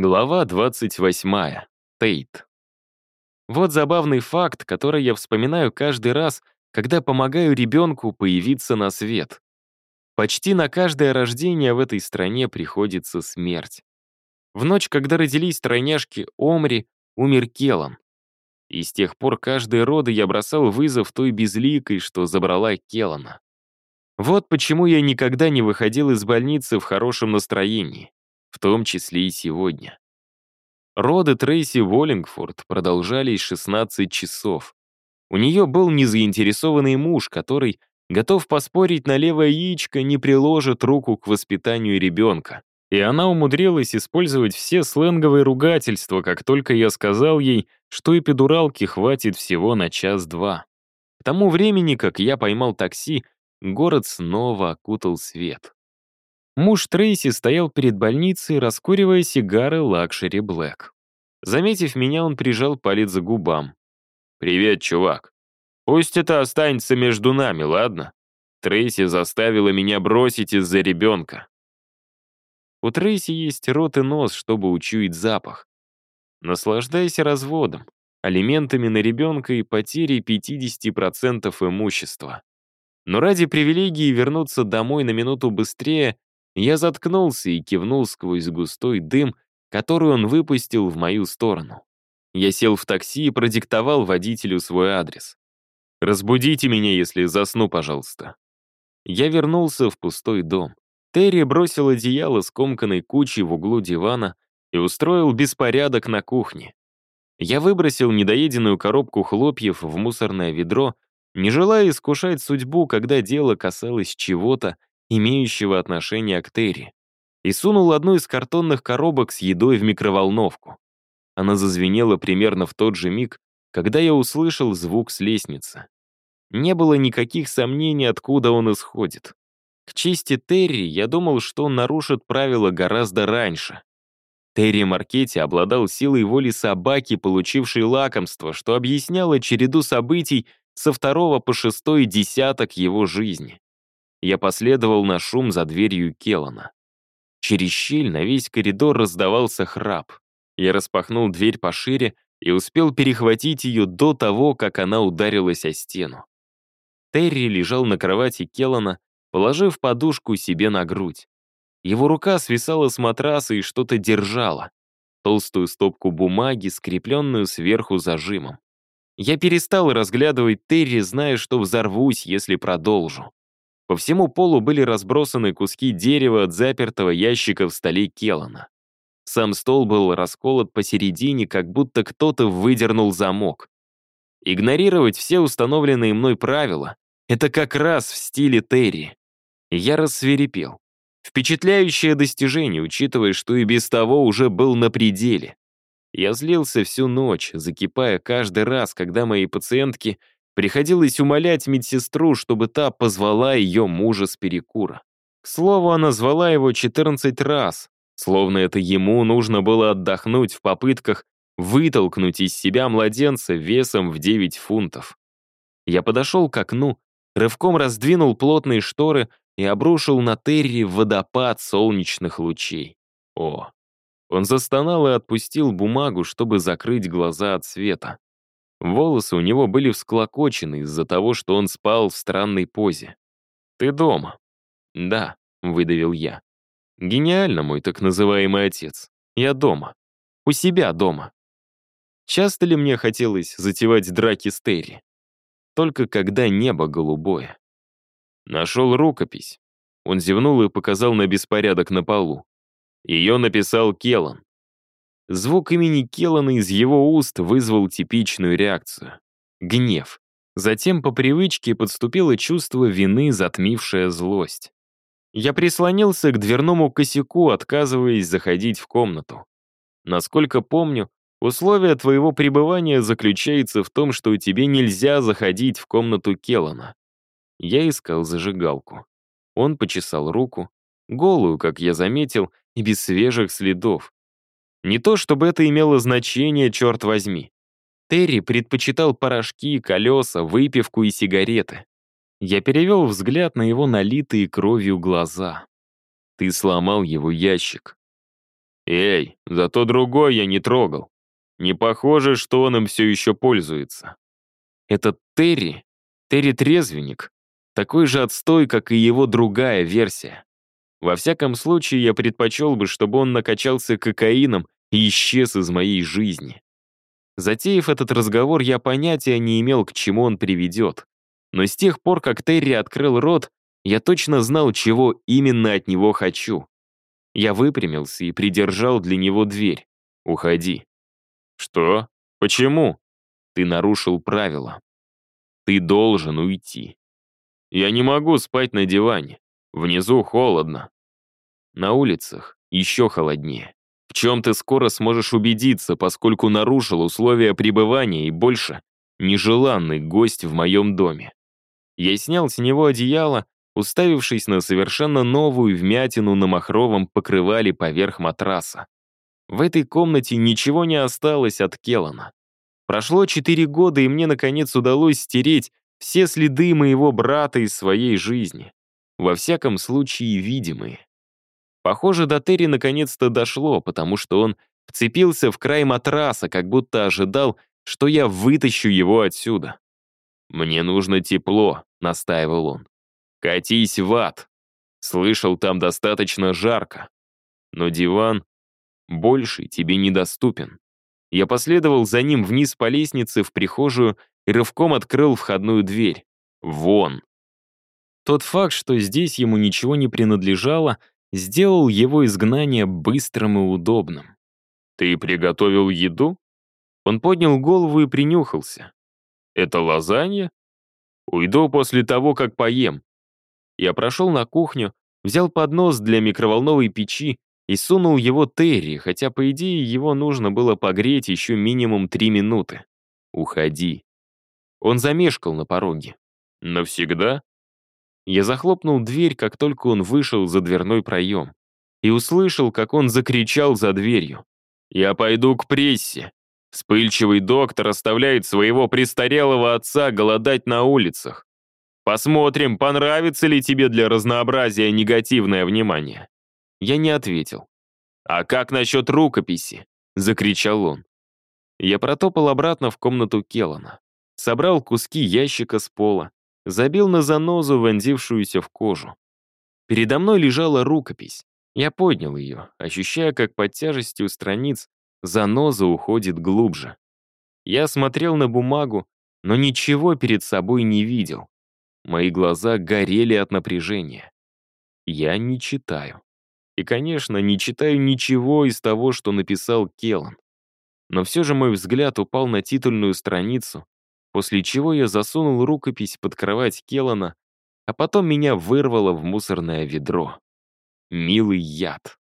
Глава 28. Тейт. Вот забавный факт, который я вспоминаю каждый раз, когда помогаю ребенку появиться на свет. Почти на каждое рождение в этой стране приходится смерть. В ночь, когда родились тройняшки Омри, умер Келан. И с тех пор каждые роды я бросал вызов той безликой, что забрала Келана. Вот почему я никогда не выходил из больницы в хорошем настроении в том числе и сегодня. Роды Трейси Уоллингфорд продолжались 16 часов. У нее был незаинтересованный муж, который, готов поспорить на левое яичко, не приложит руку к воспитанию ребенка. И она умудрилась использовать все сленговые ругательства, как только я сказал ей, что эпидуралки хватит всего на час-два. К тому времени, как я поймал такси, город снова окутал свет. Муж Трейси стоял перед больницей, раскуривая сигары Luxury Black. Заметив меня, он прижал палец к губам. «Привет, чувак. Пусть это останется между нами, ладно? Трейси заставила меня бросить из-за ребенка». У Трейси есть рот и нос, чтобы учуять запах. Наслаждайся разводом, алиментами на ребенка и потерей 50% имущества. Но ради привилегии вернуться домой на минуту быстрее я заткнулся и кивнул сквозь густой дым, который он выпустил в мою сторону. Я сел в такси и продиктовал водителю свой адрес. «Разбудите меня, если засну, пожалуйста». Я вернулся в пустой дом. Терри бросил одеяло с комканной кучей в углу дивана и устроил беспорядок на кухне. Я выбросил недоеденную коробку хлопьев в мусорное ведро, не желая искушать судьбу, когда дело касалось чего-то, имеющего отношение к Терри, и сунул одну из картонных коробок с едой в микроволновку. Она зазвенела примерно в тот же миг, когда я услышал звук с лестницы. Не было никаких сомнений, откуда он исходит. К чести Терри, я думал, что он нарушит правила гораздо раньше. Терри Маркетти обладал силой воли собаки, получившей лакомство, что объясняло череду событий со второго по шестой десяток его жизни. Я последовал на шум за дверью Келлана. Через щель на весь коридор раздавался храп. Я распахнул дверь пошире и успел перехватить ее до того, как она ударилась о стену. Терри лежал на кровати Келлана, положив подушку себе на грудь. Его рука свисала с матраса и что-то держала. Толстую стопку бумаги, скрепленную сверху зажимом. Я перестал разглядывать Терри, зная, что взорвусь, если продолжу. По всему полу были разбросаны куски дерева от запертого ящика в столе Келлана. Сам стол был расколот посередине, как будто кто-то выдернул замок. Игнорировать все установленные мной правила — это как раз в стиле Терри. Я рассверепел. Впечатляющее достижение, учитывая, что и без того уже был на пределе. Я злился всю ночь, закипая каждый раз, когда мои пациентки Приходилось умолять медсестру, чтобы та позвала ее мужа с перекура. К слову, она звала его 14 раз, словно это ему нужно было отдохнуть в попытках вытолкнуть из себя младенца весом в 9 фунтов. Я подошел к окну, рывком раздвинул плотные шторы и обрушил на Терри водопад солнечных лучей. О! Он застонал и отпустил бумагу, чтобы закрыть глаза от света. Волосы у него были всклокочены из-за того, что он спал в странной позе. «Ты дома?» «Да», — выдавил я. «Гениально, мой так называемый отец. Я дома. У себя дома». Часто ли мне хотелось затевать драки с Терри? Только когда небо голубое. Нашел рукопись. Он зевнул и показал на беспорядок на полу. Ее написал Келлан. Звук имени Келлана из его уст вызвал типичную реакцию — гнев. Затем по привычке подступило чувство вины, затмившее злость. Я прислонился к дверному косяку, отказываясь заходить в комнату. Насколько помню, условие твоего пребывания заключается в том, что тебе нельзя заходить в комнату Келлана. Я искал зажигалку. Он почесал руку, голую, как я заметил, и без свежих следов. Не то чтобы это имело значение, черт возьми. Терри предпочитал порошки, колеса, выпивку и сигареты. Я перевел взгляд на его налитые кровью глаза. Ты сломал его ящик. Эй, зато другой я не трогал. Не похоже, что он им все еще пользуется. Этот Терри, Терри-трезвенник, такой же отстой, как и его другая версия. Во всяком случае, я предпочел бы, чтобы он накачался кокаином и исчез из моей жизни. Затеяв этот разговор, я понятия не имел, к чему он приведет. Но с тех пор, как Терри открыл рот, я точно знал, чего именно от него хочу. Я выпрямился и придержал для него дверь. «Уходи». «Что? Почему?» «Ты нарушил правила. Ты должен уйти. Я не могу спать на диване. Внизу холодно. На улицах еще холоднее. В чем ты скоро сможешь убедиться, поскольку нарушил условия пребывания и больше нежеланный гость в моем доме. Я снял с него одеяло, уставившись на совершенно новую вмятину на махровом покрывале поверх матраса. В этой комнате ничего не осталось от Келлана. Прошло четыре года, и мне, наконец, удалось стереть все следы моего брата из своей жизни. Во всяком случае, видимые. Похоже, до Терри наконец-то дошло, потому что он вцепился в край матраса, как будто ожидал, что я вытащу его отсюда. «Мне нужно тепло», — настаивал он. «Катись в ад». Слышал, там достаточно жарко. Но диван больше тебе недоступен. Я последовал за ним вниз по лестнице в прихожую и рывком открыл входную дверь. Вон. Тот факт, что здесь ему ничего не принадлежало, сделал его изгнание быстрым и удобным. «Ты приготовил еду?» Он поднял голову и принюхался. «Это лазанья?» «Уйду после того, как поем». Я прошел на кухню, взял поднос для микроволновой печи и сунул его Терри, хотя, по идее, его нужно было погреть еще минимум три минуты. «Уходи». Он замешкал на пороге. «Навсегда?» Я захлопнул дверь, как только он вышел за дверной проем, и услышал, как он закричал за дверью. «Я пойду к прессе. Вспыльчивый доктор оставляет своего престарелого отца голодать на улицах. Посмотрим, понравится ли тебе для разнообразия негативное внимание». Я не ответил. «А как насчет рукописи?» — закричал он. Я протопал обратно в комнату Келлана, собрал куски ящика с пола, забил на занозу, вонзившуюся в кожу. Передо мной лежала рукопись. Я поднял ее, ощущая, как под тяжестью страниц заноза уходит глубже. Я смотрел на бумагу, но ничего перед собой не видел. Мои глаза горели от напряжения. Я не читаю. И, конечно, не читаю ничего из того, что написал Келлан. Но все же мой взгляд упал на титульную страницу, после чего я засунул рукопись под кровать Келлана, а потом меня вырвало в мусорное ведро. Милый яд.